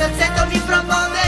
terza Z mi propone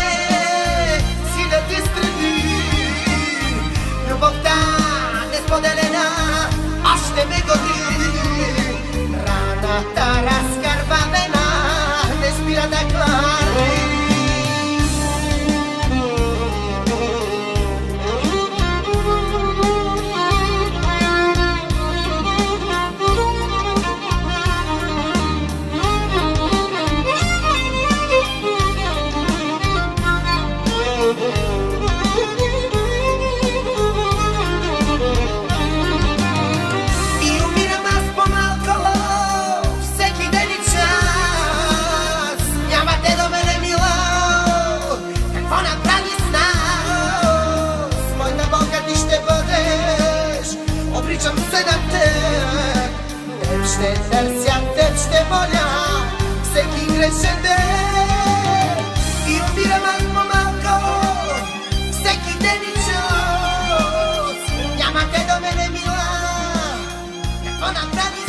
con Andrade